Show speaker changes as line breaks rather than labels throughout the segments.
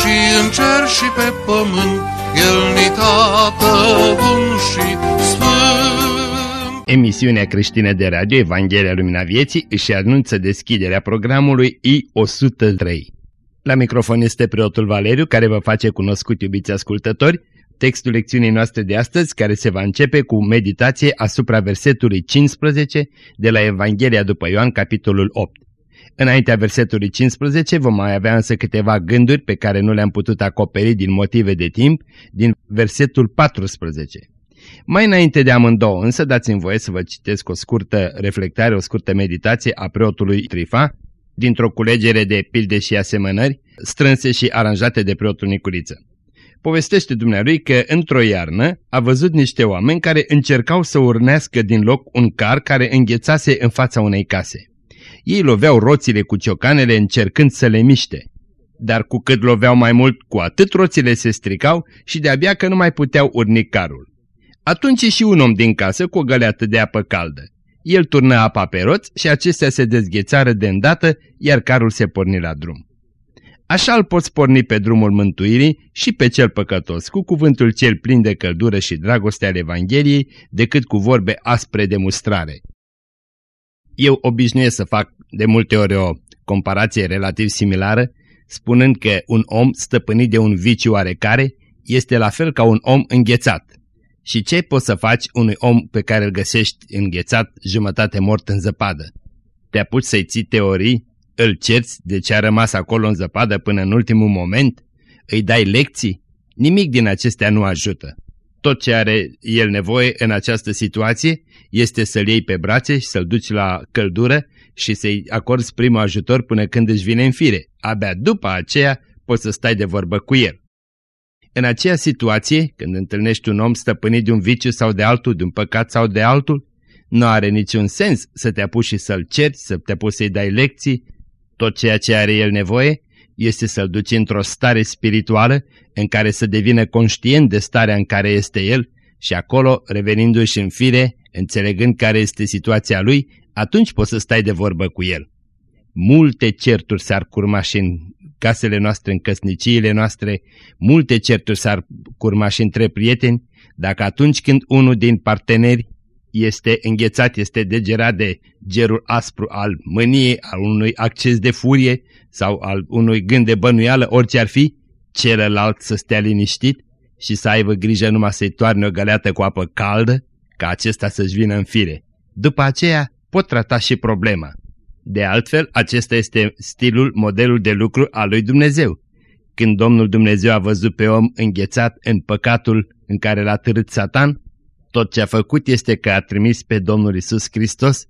și în cer și pe pământ, El ni tată bun și sfânt.
Emisiunea creștină de radio Evanghelia Lumina Vieții își anunță deschiderea programului I-103. La microfon este preotul Valeriu, care vă face cunoscut, iubiți ascultători, textul lecțiunii noastre de astăzi, care se va începe cu meditație asupra versetului 15 de la Evanghelia după Ioan, capitolul 8. Înaintea versetului 15 vom mai avea însă câteva gânduri pe care nu le-am putut acoperi din motive de timp, din versetul 14. Mai înainte de amândouă însă dați-mi voie să vă citesc o scurtă reflectare, o scurtă meditație a preotului Trifa, dintr-o culegere de pilde și asemănări, strânse și aranjate de preotul Nicuriță. Povestește dumnealui că, într-o iarnă, a văzut niște oameni care încercau să urnească din loc un car care înghețase în fața unei case. Ei loveau roțile cu ciocanele încercând să le miște. Dar cu cât loveau mai mult, cu atât roțile se stricau și de-abia că nu mai puteau urni carul. Atunci și un om din casă cu o găleată de apă caldă. El turnă apa pe roț și acestea se dezghețară de îndată, iar carul se porni la drum. Așa îl poți porni pe drumul mântuirii și pe cel păcătos, cu cuvântul cel plin de căldură și dragoste al Evangheliei, decât cu vorbe aspre de mustrare. Eu obișnuiesc să fac de multe ori o comparație relativ similară, spunând că un om stăpânit de un viciu oarecare este la fel ca un om înghețat. Și ce poți să faci unui om pe care îl găsești înghețat, jumătate mort în zăpadă? Te apuci să-i ții teorii, îl cerți de ce a rămas acolo în zăpadă până în ultimul moment? Îi dai lecții? Nimic din acestea nu ajută. Tot ce are el nevoie în această situație este să-l iei pe brațe și să-l duci la căldură și să-i acorzi primul ajutor până când își vine în fire. Abia după aceea poți să stai de vorbă cu el. În aceea situație, când întâlnești un om stăpânit de un viciu sau de altul, de un păcat sau de altul, nu are niciun sens să te apuci și să-l ceri, să te apuci să-i dai lecții. Tot ceea ce are el nevoie este să-l duci într-o stare spirituală în care să devină conștient de starea în care este el și acolo, revenindu-și în fire, înțelegând care este situația lui, atunci poți să stai de vorbă cu el. Multe certuri s-ar curma și în casele noastre, în căsniciile noastre, multe certuri s-ar curma și între prieteni, dacă atunci când unul din parteneri este înghețat, este degerat de gerul aspru al mâniei, al unui acces de furie sau al unui gând de bănuială, orice ar fi, celălalt să stea liniștit și să aibă grijă numai să-i toarne o găleată cu apă caldă, ca acesta să-și vină în fire. După aceea pot trata și problema. De altfel, acesta este stilul, modelul de lucru al lui Dumnezeu. Când Domnul Dumnezeu a văzut pe om înghețat în păcatul în care l-a târât Satan, tot ce a făcut este că a trimis pe Domnul Isus Hristos,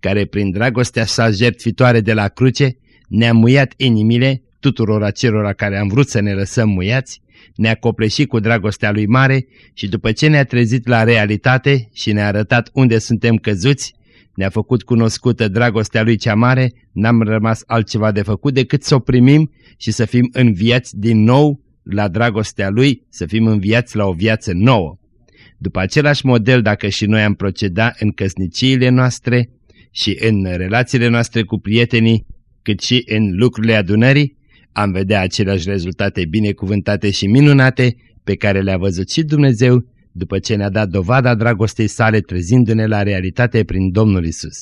care prin dragostea sa jertfitoare de la cruce ne-a muiat inimile tuturor acelora care am vrut să ne lăsăm muiați, ne-a copleșit cu dragostea lui mare și după ce ne-a trezit la realitate și ne-a arătat unde suntem căzuți, ne-a făcut cunoscută dragostea lui cea mare, n-am rămas altceva de făcut decât să o primim și să fim înviați din nou la dragostea lui, să fim înviați la o viață nouă. După același model, dacă și noi am proceda în căsniciile noastre și în relațiile noastre cu prietenii, cât și în lucrurile adunării, am vedea aceleași rezultate binecuvântate și minunate pe care le-a văzut și Dumnezeu după ce ne-a dat dovada dragostei sale trezindu-ne la realitate prin Domnul Isus.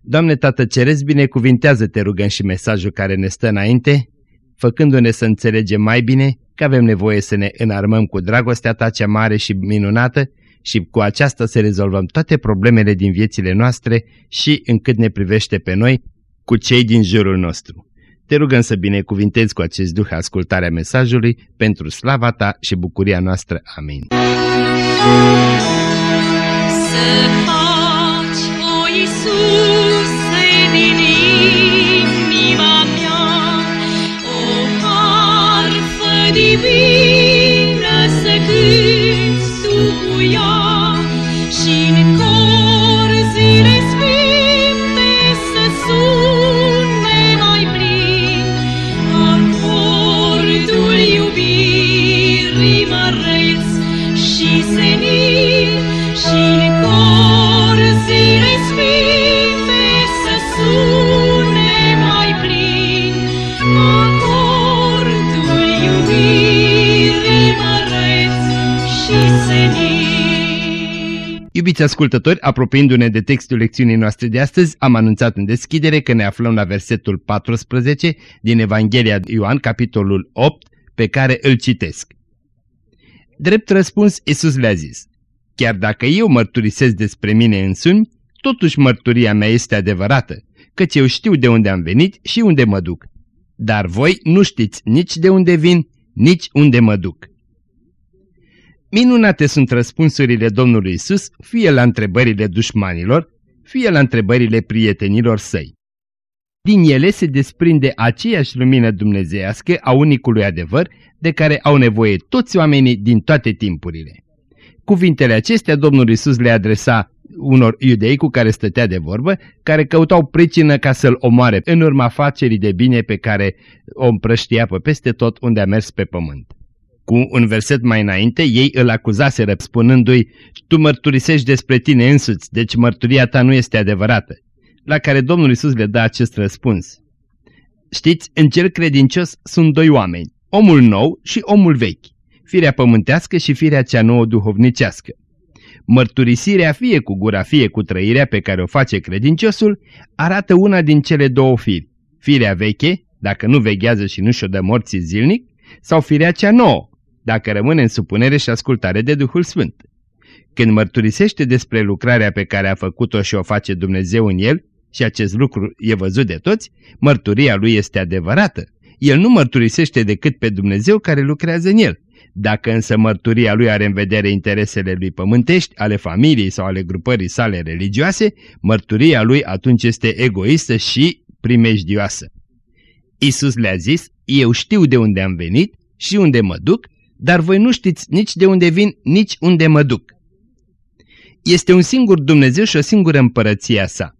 Doamne Tată Ceresc, binecuvintează-te rugăm și mesajul care ne stă înainte, făcându-ne să înțelegem mai bine că avem nevoie să ne înarmăm cu dragostea Ta cea mare și minunată și cu aceasta să rezolvăm toate problemele din viețile noastre și, încât ne privește pe noi, cu cei din jurul nostru. Te rugăm să binecuvintezi cu acest duh ascultarea mesajului pentru slava Ta și bucuria noastră. Amin.
Să divino.
Iubiți ascultători, apropiindu-ne de textul lecțiunii noastre de astăzi, am anunțat în deschidere că ne aflăm la versetul 14 din Evanghelia Ioan, capitolul 8, pe care îl citesc. Drept răspuns, Iisus le-a zis, Chiar dacă eu mărturisesc despre mine însumi, totuși mărturia mea este adevărată, căci eu știu de unde am venit și unde mă duc. Dar voi nu știți nici de unde vin, nici unde mă duc. Minunate sunt răspunsurile Domnului Isus, fie la întrebările dușmanilor, fie la întrebările prietenilor săi. Din ele se desprinde aceeași lumină dumnezeiască a unicului adevăr de care au nevoie toți oamenii din toate timpurile. Cuvintele acestea Domnul Isus le adresa unor iudei cu care stătea de vorbă, care căutau pricină ca să-l omoare în urma facerii de bine pe care o împrăștia pe peste tot unde a mers pe pământ. Cu un verset mai înainte, ei îl acuzaseră spunându-i, tu mărturisești despre tine însuți, deci mărturia ta nu este adevărată. La care Domnul Isus le dă acest răspuns. Știți, în cel credincios sunt doi oameni, omul nou și omul vechi, firea pământească și firea cea nouă duhovnicească. Mărturisirea fie cu gura, fie cu trăirea pe care o face credinciosul, arată una din cele două firi, firea veche, dacă nu veghează și nu și-o dă morții zilnic, sau firea cea nouă, dacă rămâne în supunere și ascultare de Duhul Sfânt. Când mărturisește despre lucrarea pe care a făcut-o și o face Dumnezeu în el, și acest lucru e văzut de toți, mărturia lui este adevărată. El nu mărturisește decât pe Dumnezeu care lucrează în el. Dacă însă mărturia lui are în vedere interesele lui pământești, ale familiei sau ale grupării sale religioase, mărturia lui atunci este egoistă și primejdioasă. Isus le-a zis, eu știu de unde am venit și unde mă duc dar voi nu știți nici de unde vin, nici unde mă duc. Este un singur Dumnezeu și o singură împărăția sa.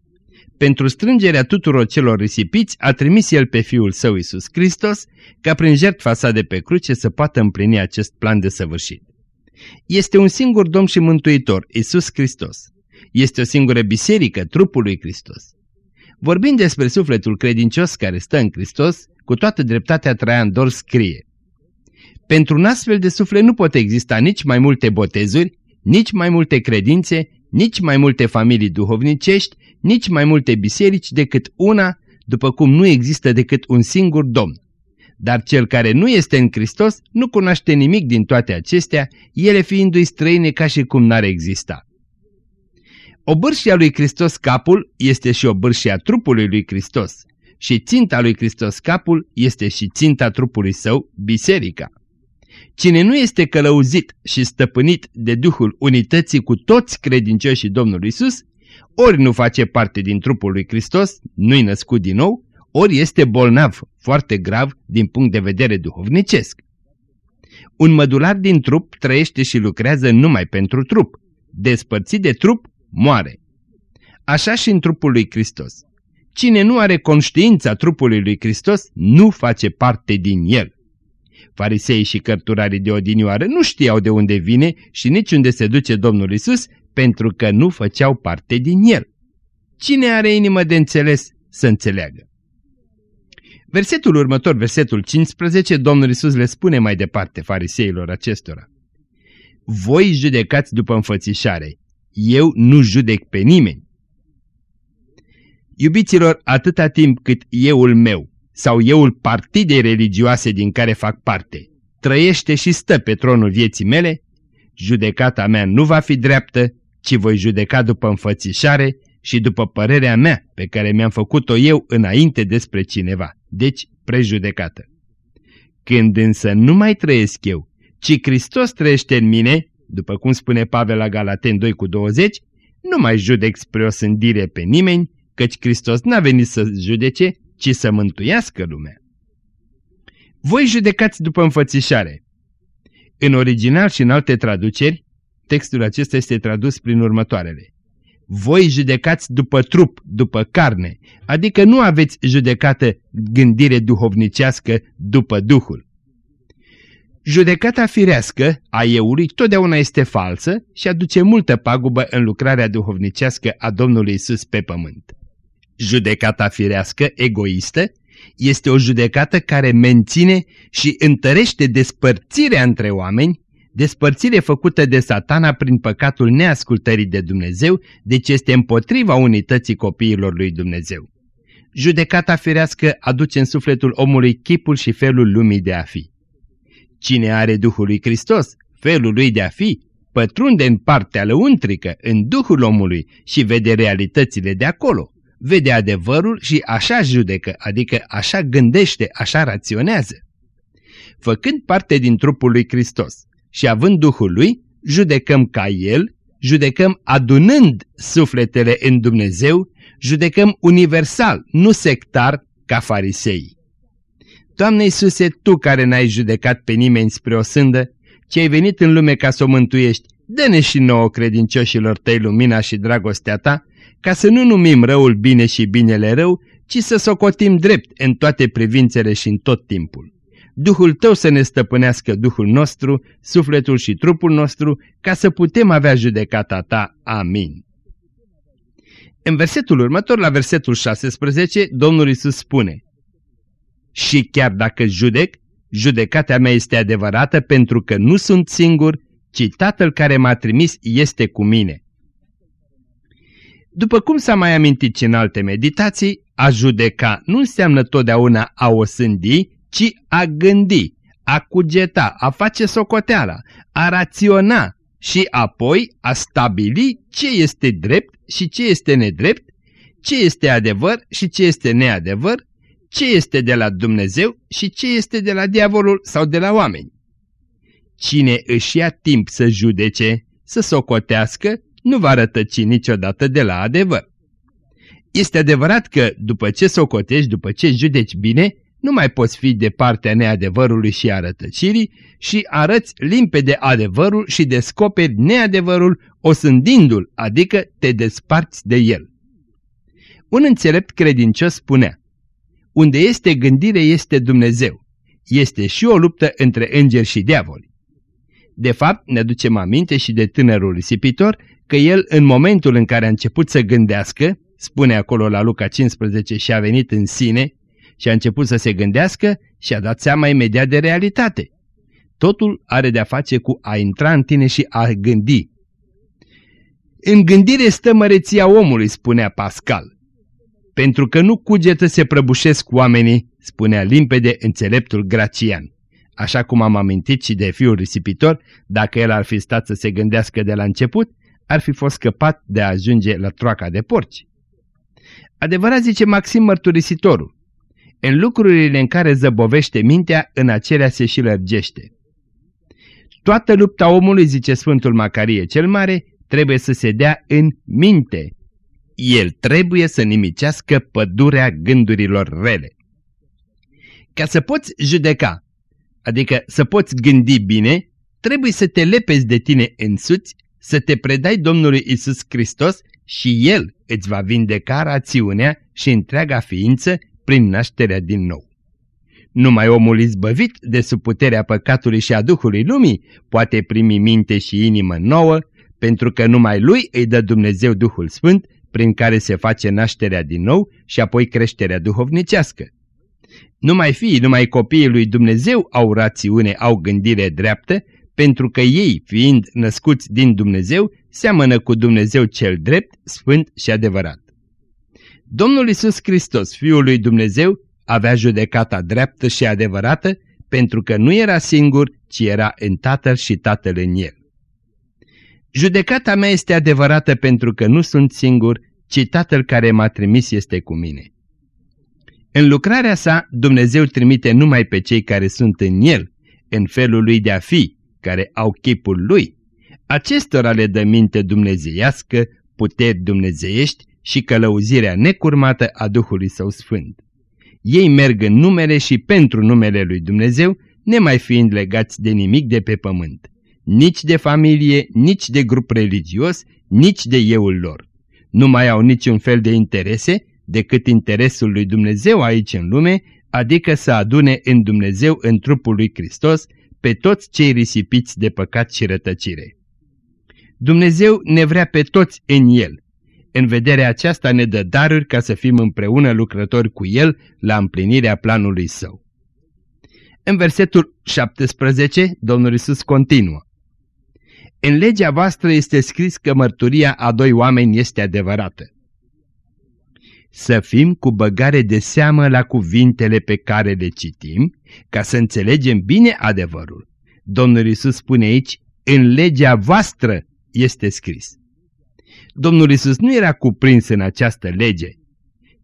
Pentru strângerea tuturor celor risipiți a trimis El pe Fiul Său Iisus Hristos, ca prin jertfa sa de pe cruce să poată împlini acest plan de săvârșit. Este un singur Domn și Mântuitor, Iisus Hristos. Este o singură biserică, trupul lui Hristos. Vorbind despre sufletul credincios care stă în Hristos, cu toată dreptatea Traian Dor scrie pentru un astfel de suflet nu pot exista nici mai multe botezuri, nici mai multe credințe, nici mai multe familii duhovnicești, nici mai multe biserici decât una, după cum nu există decât un singur Domn. Dar cel care nu este în Hristos nu cunoaște nimic din toate acestea, ele fiindu-i străine ca și cum n-ar exista. O bârșie lui Hristos capul este și o bârșie a trupului lui Hristos și ținta lui Hristos capul este și ținta trupului său, biserica. Cine nu este călăuzit și stăpânit de Duhul unității cu toți credincioșii Domnului Isus, ori nu face parte din trupul lui Hristos, nu-i născut din nou, ori este bolnav, foarte grav din punct de vedere duhovnicesc. Un mădular din trup trăiește și lucrează numai pentru trup. Despărțit de trup, moare. Așa și în trupul lui Hristos. Cine nu are conștiința trupului lui Hristos, nu face parte din el. Farisei și cărturarii de odinioară nu știau de unde vine și nici unde se duce Domnul Isus, pentru că nu făceau parte din el. Cine are inimă de înțeles să înțeleagă? Versetul următor, versetul 15, Domnul Isus le spune mai departe fariseilor acestora. Voi judecați după înfățișare, eu nu judec pe nimeni. Iubiților, atâta timp cât euul meu sau euul partidei religioase din care fac parte trăiește și stă pe tronul vieții mele, judecata mea nu va fi dreaptă, ci voi judeca după înfățișare și după părerea mea pe care mi-am făcut-o eu înainte despre cineva, deci prejudecată. Când însă nu mai trăiesc eu, ci Hristos trăiește în mine, după cum spune Pavel la Galaten 2 cu 20, nu mai judec spre o sândire pe nimeni, căci Hristos n-a venit să judece, ci să mântuiască lumea. Voi judecați după înfățișare. În original și în alte traduceri, textul acesta este tradus prin următoarele. Voi judecați după trup, după carne, adică nu aveți judecată gândire duhovnicească după Duhul. Judecata firească a eului totdeauna este falsă și aduce multă pagubă în lucrarea duhovnicească a Domnului Isus pe pământ. Judecata firească, egoistă, este o judecată care menține și întărește despărțirea între oameni, despărțire făcută de satana prin păcatul neascultării de Dumnezeu, deci este împotriva unității copiilor lui Dumnezeu. Judecata firească aduce în sufletul omului chipul și felul lumii de a fi. Cine are Duhul lui Hristos, felul lui de a fi, pătrunde în partea lăuntrică, în Duhul omului și vede realitățile de acolo, vede adevărul și așa judecă, adică așa gândește, așa raționează. Făcând parte din trupul lui Hristos și având Duhul lui, judecăm ca El, judecăm adunând sufletele în Dumnezeu, judecăm universal, nu sectar, ca farisei. Doamne Iisuse, Tu care n-ai judecat pe nimeni spre o sândă, ce ai venit în lume ca să o mântuiești, dă-ne și nouă credincioșilor tăi lumina și dragostea ta, ca să nu numim răul bine și binele rău, ci să socotim drept în toate privințele și în tot timpul. Duhul tău să ne stăpânească Duhul nostru, sufletul și trupul nostru, ca să putem avea judecata ta. Amin. În versetul următor, la versetul 16, Domnul Isus spune Și chiar dacă judec, judecata mea este adevărată pentru că nu sunt singur, ci Tatăl care m-a trimis este cu mine. După cum s-a mai amintit și în alte meditații, a judeca nu înseamnă totdeauna a o sândi, ci a gândi, a cugeta, a face socoteala, a raționa și apoi a stabili ce este drept și ce este nedrept, ce este adevăr și ce este neadevăr, ce este de la Dumnezeu și ce este de la diavolul sau de la oameni. Cine își ia timp să judece, să socotească, nu va rătăci niciodată de la adevăr. Este adevărat că după ce socotești, după ce judeci bine, nu mai poți fi de partea neadevărului și a rătăcirii și arăți limpede adevărul și descoperi neadevărul osândindu-l, adică te desparți de el. Un înțelept credincios spunea, unde este gândire este Dumnezeu, este și o luptă între îngeri și diavoli. De fapt, ne ducem aminte și de tânărul risipitor că el, în momentul în care a început să gândească, spune acolo la Luca 15 și a venit în sine și a început să se gândească și a dat seama imediat de realitate. Totul are de-a face cu a intra în tine și a gândi. În gândire stă măreția omului, spunea Pascal. Pentru că nu cugetă se prăbușesc oamenii, spunea limpede înțeleptul Gracian. Așa cum am amintit și de fiul risipitor, dacă el ar fi stat să se gândească de la început, ar fi fost scăpat de a ajunge la troaca de porci. Adevărat zice Maxim Mărturisitorul, în lucrurile în care zăbovește mintea, în acelea se și lărgește. Toată lupta omului, zice Sfântul Macarie cel Mare, trebuie să se dea în minte. El trebuie să nimicească pădurea gândurilor rele. Ca să poți judeca, adică să poți gândi bine, trebuie să te lepezi de tine însuți, să te predai Domnului Isus Hristos și El îți va vindeca rațiunea și întreaga ființă prin nașterea din nou. Numai omul izbăvit de sub puterea păcatului și a Duhului Lumii poate primi minte și inimă nouă, pentru că numai lui îi dă Dumnezeu Duhul Sfânt, prin care se face nașterea din nou și apoi creșterea duhovnicească. Numai fiii, numai copiii lui Dumnezeu au rațiune, au gândire dreaptă, pentru că ei, fiind născuți din Dumnezeu, seamănă cu Dumnezeu cel drept, sfânt și adevărat. Domnul Isus Hristos, Fiul lui Dumnezeu, avea judecata dreaptă și adevărată, pentru că nu era singur, ci era în Tatăl și Tatăl în El. Judecata mea este adevărată pentru că nu sunt singur, ci Tatăl care m-a trimis este cu mine. În lucrarea sa, Dumnezeu trimite numai pe cei care sunt în El, în felul lui de a fi, care au chipul lui. Acestora le dă minte dumnezeiască, puteri dumnezeiești și călăuzirea necurmată a Duhului Său Sfânt. Ei merg în numele și pentru numele lui Dumnezeu, nemai fiind legați de nimic de pe pământ, nici de familie, nici de grup religios, nici de euul lor. Nu mai au niciun fel de interese decât interesul lui Dumnezeu aici în lume, adică să adune în Dumnezeu în trupul lui Hristos pe toți cei risipiți de păcat și rătăcire. Dumnezeu ne vrea pe toți în El, în vederea aceasta ne dă daruri ca să fim împreună lucrători cu El la împlinirea planului Său. În versetul 17, Domnul Isus continuă. În legea voastră este scris că mărturia a doi oameni este adevărată. Să fim cu băgare de seamă la cuvintele pe care le citim, ca să înțelegem bine adevărul. Domnul Isus spune aici, în legea voastră este scris. Domnul Isus nu era cuprins în această lege.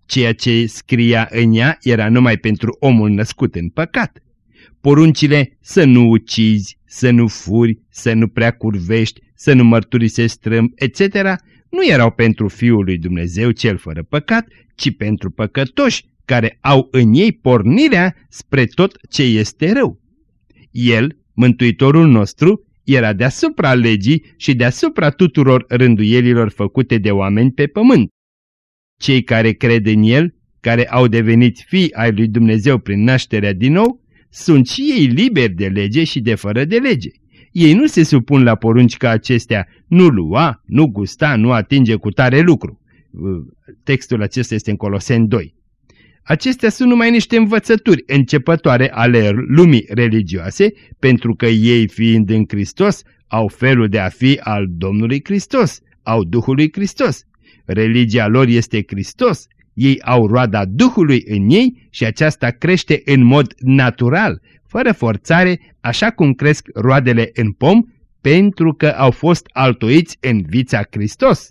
Ceea ce scria în ea era numai pentru omul născut în păcat. Poruncile să nu ucizi, să nu furi, să nu prea curvești, să nu mărturisești strâm, etc., nu erau pentru Fiul lui Dumnezeu cel fără păcat, ci pentru păcătoși care au în ei pornirea spre tot ce este rău. El, Mântuitorul nostru, era deasupra legii și deasupra tuturor rânduielilor făcute de oameni pe pământ. Cei care cred în El, care au devenit fii ai lui Dumnezeu prin nașterea din nou, sunt și ei liberi de lege și de fără de lege. Ei nu se supun la porunci ca acestea, nu lua, nu gusta, nu atinge cu tare lucru. Textul acesta este în Coloseni 2. Acestea sunt numai niște învățături începătoare ale lumii religioase, pentru că ei fiind în Hristos au felul de a fi al Domnului Hristos, au Duhului Hristos. Religia lor este Hristos, ei au roada Duhului în ei și aceasta crește în mod natural, fără forțare, așa cum cresc roadele în pom, pentru că au fost altoiți în vița Hristos.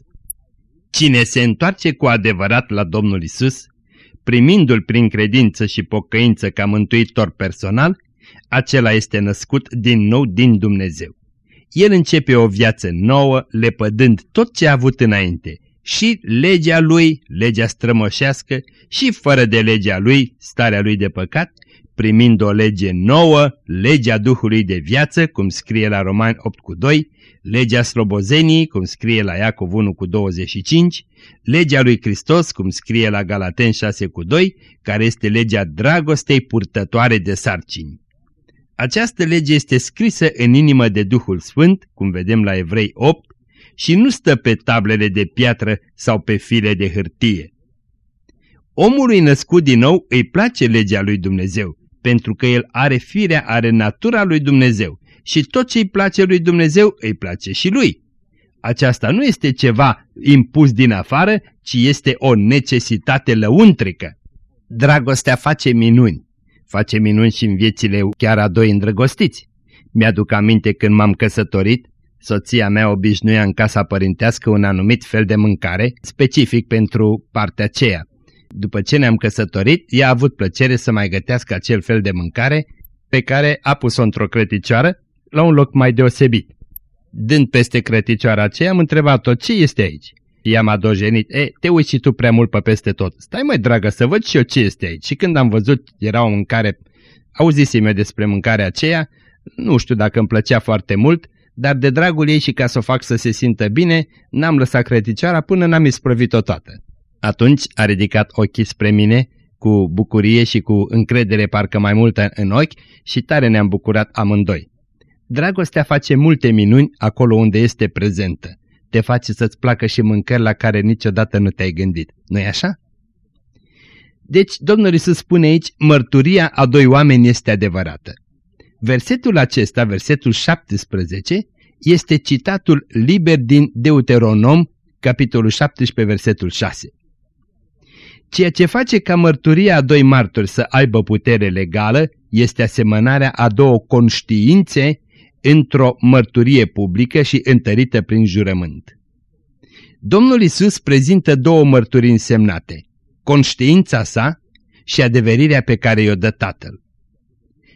Cine se întoarce cu adevărat la Domnul Isus, primindu-L prin credință și pocăință ca mântuitor personal, acela este născut din nou din Dumnezeu. El începe o viață nouă, lepădând tot ce a avut înainte, și legea lui, legea strămoșească, și fără de legea lui, starea lui de păcat, primind o lege nouă, legea Duhului de viață, cum scrie la Romani 8 cu 2, legea slobozenii, cum scrie la Iacov 1 cu 25, legea lui Hristos, cum scrie la Galaten 6 cu 2, care este legea dragostei purtătoare de sarcini. Această lege este scrisă în inimă de Duhul Sfânt, cum vedem la Evrei 8, și nu stă pe tablele de piatră sau pe file de hârtie. Omului născut din nou îi place legea lui Dumnezeu, pentru că el are firea, are natura lui Dumnezeu și tot ce îi place lui Dumnezeu îi place și lui. Aceasta nu este ceva impus din afară, ci este o necesitate lăuntrică. Dragostea face minuni. Face minuni și în viețile chiar a doi îndrăgostiți. Mi-aduc aminte când m-am căsătorit, soția mea obișnuia în casa părintească un anumit fel de mâncare, specific pentru partea aceea. După ce ne-am căsătorit, ea a avut plăcere să mai gătească acel fel de mâncare pe care a pus-o într-o crăticioară la un loc mai deosebit. Dând peste crăticioara aceea, am întrebat-o ce este aici. Ea m-a dojenit, e, te uiți și tu prea mult pe peste tot. Stai mai dragă să văd și eu ce este aici. Și când am văzut, era o mâncare, auzisem eu despre mâncarea aceea, nu știu dacă îmi plăcea foarte mult, dar de dragul ei și ca să o fac să se simtă bine, n-am lăsat crăticioara până n-am isprăvit-o toată. Atunci a ridicat ochii spre mine, cu bucurie și cu încredere parcă mai multă în ochi și tare ne-am bucurat amândoi. Dragostea face multe minuni acolo unde este prezentă. Te face să-ți placă și mâncări la care niciodată nu te-ai gândit. nu-i așa? Deci, Domnul Iisus spune aici, mărturia a doi oameni este adevărată. Versetul acesta, versetul 17, este citatul liber din Deuteronom, capitolul 17, versetul 6. Ceea ce face ca mărturia a doi martori să aibă putere legală este asemănarea a două conștiințe într-o mărturie publică și întărită prin jurământ. Domnul Isus prezintă două mărturii însemnate, conștiința sa și adeverirea pe care i-o dă Tatăl.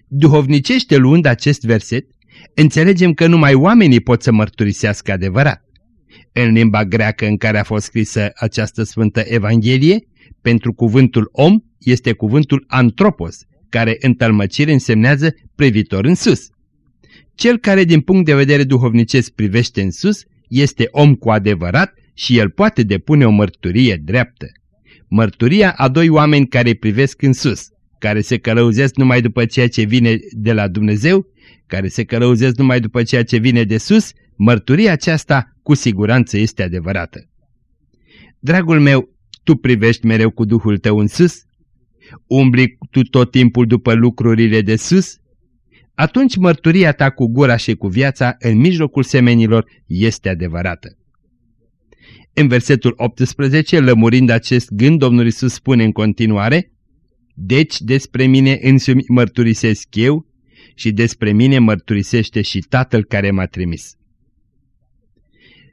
Duhovnicește luând acest verset, înțelegem că numai oamenii pot să mărturisească adevărat. În limba greacă în care a fost scrisă această Sfântă Evanghelie, pentru cuvântul om este cuvântul antropos, care în tălmăcire însemnează privitor în sus. Cel care din punct de vedere duhovnicesc privește în sus este om cu adevărat și el poate depune o mărturie dreaptă. Mărturia a doi oameni care privesc în sus, care se călăuzesc numai după ceea ce vine de la Dumnezeu, care se călăuzesc numai după ceea ce vine de sus, mărturia aceasta cu siguranță este adevărată. Dragul meu, tu privești mereu cu Duhul tău în sus? Umbli tu tot timpul după lucrurile de sus? atunci mărturia ta cu gura și cu viața în mijlocul semenilor este adevărată. În versetul 18, lămurind acest gând, Domnul Isus spune în continuare, Deci despre mine însumi mărturisesc eu și despre mine mărturisește și Tatăl care m-a trimis.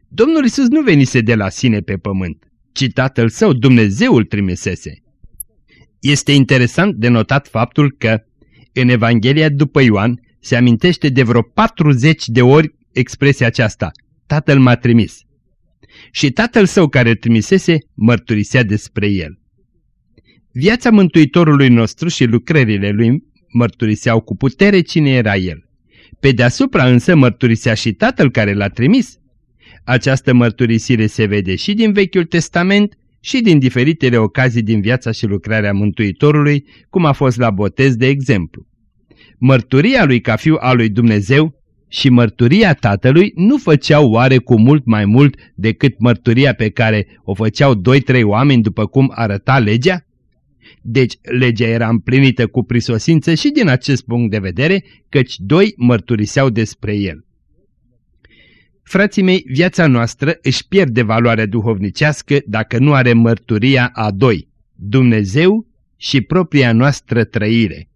Domnul Isus nu venise de la sine pe pământ, ci Tatăl Său, Dumnezeul trimisese. Este interesant de notat faptul că în Evanghelia după Ioan se amintește de vreo 40 de ori expresia aceasta, Tatăl m-a trimis. Și Tatăl Său care îl trimisese mărturisea despre El. Viața Mântuitorului nostru și lucrările Lui mărturiseau cu putere cine era El. Pe deasupra însă mărturisea și Tatăl care l-a trimis. Această mărturisire se vede și din Vechiul Testament și din diferitele ocazii din viața și lucrarea Mântuitorului, cum a fost la botez de exemplu. Mărturia lui ca fiu al lui Dumnezeu și mărturia tatălui nu făceau oare cu mult mai mult decât mărturia pe care o făceau doi-trei oameni după cum arăta legea? Deci legea era împlinită cu prisosință și din acest punct de vedere, căci doi mărturiseau despre el. Frații mei, viața noastră își pierde valoarea duhovnicească dacă nu are mărturia a doi, Dumnezeu și propria noastră trăire.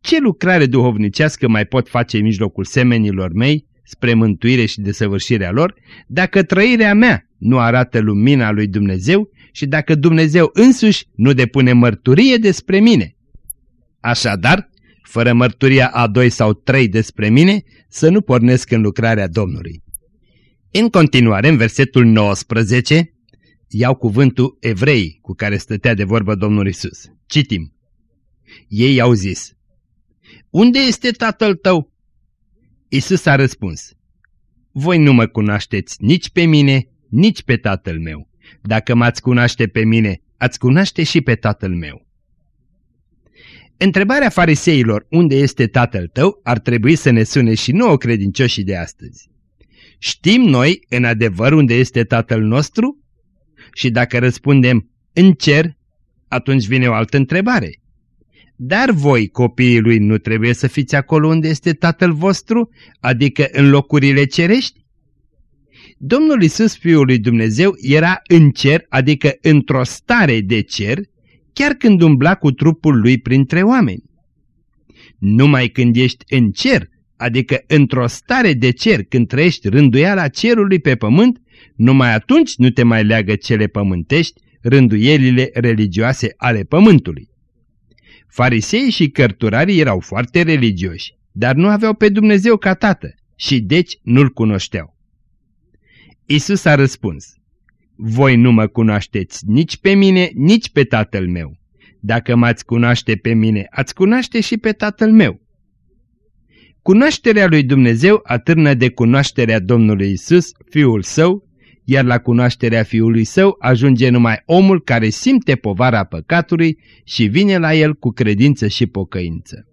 Ce lucrare duhovnicească mai pot face în mijlocul semenilor mei, spre mântuire și desăvârșirea lor, dacă trăirea mea nu arată lumina lui Dumnezeu și dacă Dumnezeu însuși nu depune mărturie despre mine? Așadar, fără mărturia a doi sau trei despre mine, să nu pornesc în lucrarea Domnului. În continuare, în versetul 19, iau cuvântul evrei cu care stătea de vorbă Domnul Isus. Citim. Ei au zis, Unde este tatăl tău? Isus a răspuns, Voi nu mă cunoașteți nici pe mine, nici pe tatăl meu. Dacă m-ați cunoaște pe mine, ați cunoaște și pe tatăl meu. Întrebarea fariseilor, unde este tatăl tău, ar trebui să ne sune și nouă credincioșii de astăzi. Știm noi, în adevăr, unde este tatăl nostru? Și dacă răspundem, în cer, atunci vine o altă întrebare. Dar voi, copiii lui, nu trebuie să fiți acolo unde este tatăl vostru, adică în locurile cerești? Domnul Isus, Fiul lui Dumnezeu, era în cer, adică într-o stare de cer, chiar când umbla cu trupul lui printre oameni. Numai când ești în cer, adică într-o stare de cer, când trăiești rânduiala cerului pe pământ, numai atunci nu te mai leagă cele pământești, rânduielile religioase ale pământului. Farisei și cărturarii erau foarte religioși, dar nu aveau pe Dumnezeu ca tată și deci nu-L cunoșteau. Isus a răspuns, voi nu mă cunoașteți nici pe mine, nici pe tatăl meu. Dacă m-ați cunoaște pe mine, ați cunoaște și pe tatăl meu. Cunoașterea lui Dumnezeu atârnă de cunoașterea Domnului Isus, Fiul Său, iar la cunoașterea Fiului Său ajunge numai omul care simte povara păcatului și vine la el cu credință și pocăință.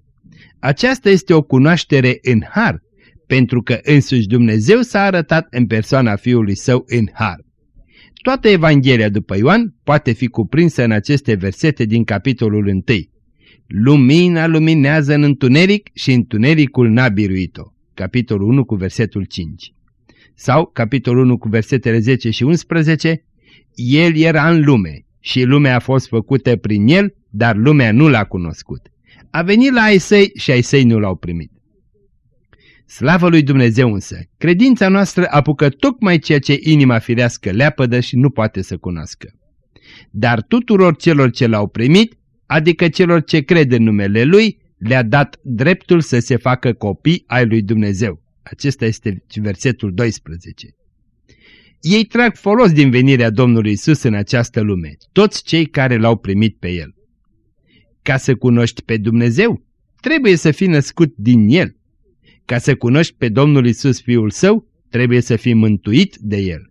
Aceasta este o cunoaștere în har, pentru că însuși Dumnezeu s-a arătat în persoana Fiului Său în har. Toată Evanghelia după Ioan poate fi cuprinsă în aceste versete din capitolul 1. Lumina luminează în întuneric și întunericul n-a biruit-o. Capitolul 1 cu versetul 5. Sau capitolul 1 cu versetele 10 și 11. El era în lume și lumea a fost făcută prin el, dar lumea nu l-a cunoscut. A venit la ai săi și ai săi nu l-au primit. Slavă lui Dumnezeu însă, credința noastră apucă tocmai ceea ce inima firească leapădă și nu poate să cunoască. Dar tuturor celor ce l-au primit, adică celor ce cred în numele Lui, le-a dat dreptul să se facă copii ai lui Dumnezeu. Acesta este versetul 12. Ei trag folos din venirea Domnului Isus în această lume, toți cei care l-au primit pe El. Ca să cunoști pe Dumnezeu, trebuie să fii născut din El. Ca să cunoști pe Domnul Isus Fiul Său, trebuie să fii mântuit de El.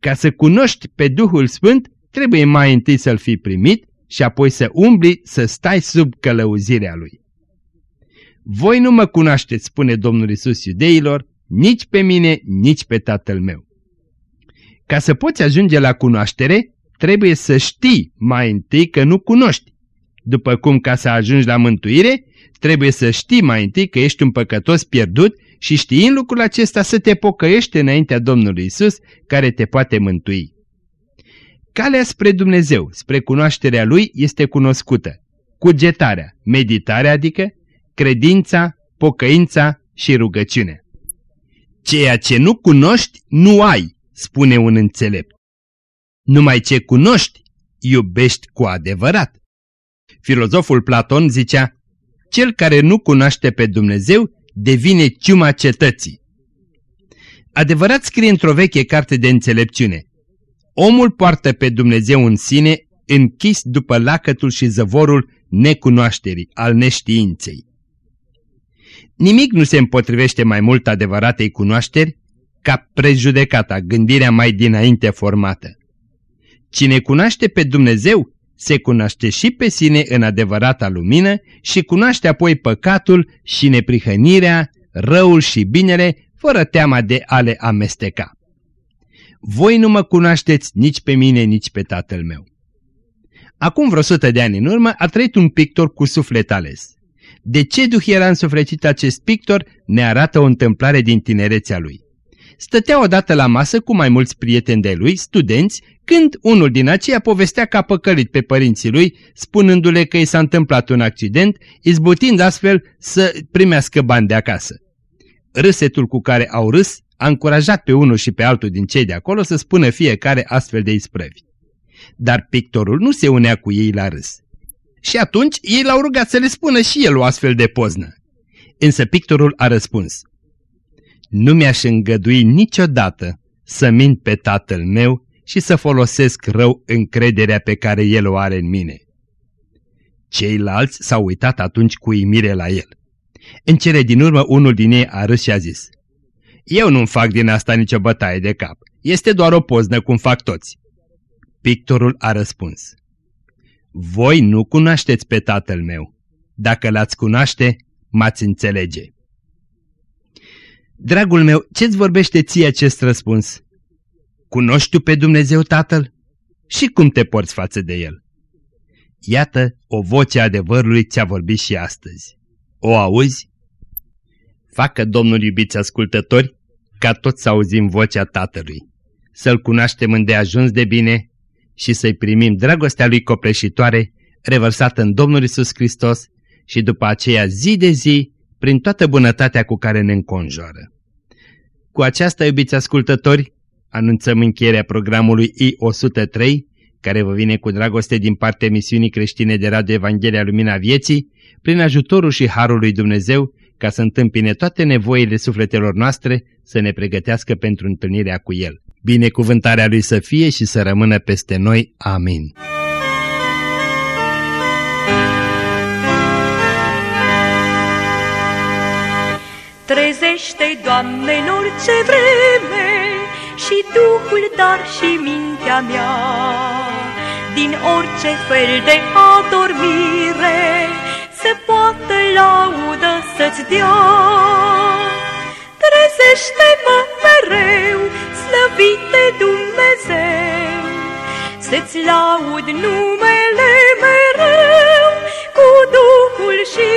Ca să cunoști pe Duhul Sfânt, trebuie mai întâi să-L fi primit și apoi să umbli să stai sub călăuzirea Lui. Voi nu mă cunoașteți, spune Domnul Isus iudeilor, nici pe mine, nici pe Tatăl meu. Ca să poți ajunge la cunoaștere, trebuie să știi mai întâi că nu cunoști. după cum ca să ajungi la mântuire, trebuie să știi mai întâi că ești un păcătos pierdut și știind lucrul acesta să te pocăiești înaintea Domnului Isus, care te poate mântui. Calea spre Dumnezeu, spre cunoașterea Lui, este cunoscută. Cugetarea, meditarea adică, credința, pocăința și rugăciunea. Ceea ce nu cunoști, nu ai, spune un înțelept. Numai ce cunoști, iubești cu adevărat. Filozoful Platon zicea, cel care nu cunoaște pe Dumnezeu devine ciuma cetății. Adevărat scrie într-o veche carte de înțelepciune. Omul poartă pe Dumnezeu în sine, închis după lacătul și zăvorul necunoașterii, al neștiinței. Nimic nu se împotrivește mai mult adevăratei cunoașteri ca prejudecata, gândirea mai dinainte formată. Cine cunoaște pe Dumnezeu, se cunoaște și pe sine în adevărata lumină și cunoaște apoi păcatul și neprihănirea, răul și binele, fără teama de a le amesteca. Voi nu mă cunoașteți nici pe mine, nici pe tatăl meu. Acum vreo sută de ani în urmă a trăit un pictor cu suflet ales. De ce duh era însuflețit acest pictor ne arată o întâmplare din tinerețea lui. Stătea odată la masă cu mai mulți prieteni de lui, studenți, când unul din aceia povestea că a păcălit pe părinții lui, spunându-le că i s-a întâmplat un accident, izbutind astfel să primească bani de acasă. Râsetul cu care au râs a încurajat pe unul și pe altul din cei de acolo să spună fiecare astfel de isprăvi. Dar pictorul nu se unea cu ei la râs. Și atunci ei l-au rugat să le spună și el o astfel de poznă. Însă pictorul a răspuns, Nu mi-aș îngădui niciodată să mint pe tatăl meu și să folosesc rău încrederea pe care el o are în mine. Ceilalți s-au uitat atunci cu imire la el. În cele din urmă, unul din ei a râs și a zis, Eu nu-mi fac din asta nicio bătaie de cap. Este doar o poznă cum fac toți. Pictorul a răspuns, Voi nu cunoașteți pe tatăl meu. Dacă l-ați cunoaște, m-ați înțelege. Dragul meu, ce-ți vorbește ție acest răspuns? Cunoști tu pe Dumnezeu Tatăl? Și cum te porți față de El? Iată, o voce a adevărului ți-a vorbit și astăzi. O auzi? Facă Domnul iubiți ascultători ca toți să auzim vocea Tatălui, să-L cunoaștem îndeajuns de bine și să-i primim dragostea Lui copleșitoare, revărsată în Domnul Isus Hristos și după aceea zi de zi, prin toată bunătatea cu care ne înconjoară. Cu aceasta, iubiți ascultători, anunțăm încheierea programului I-103, care vă vine cu dragoste din partea emisiunii creștine de Radio Evanghelia Lumina Vieții, prin ajutorul și harul lui Dumnezeu, ca să întâmpine toate nevoile sufletelor noastre, să ne pregătească pentru întâlnirea cu El. Binecuvântarea Lui să fie și să rămână peste noi. Amin.
Trezește, Doamne, în orice vreme și Duhul, dar și mintea mea, din orice fel de adormire, se poate laudă să-ți dea. Trezește-mă mereu, slăvite Dumnezeu, să-ți laud numele mereu cu Duhul și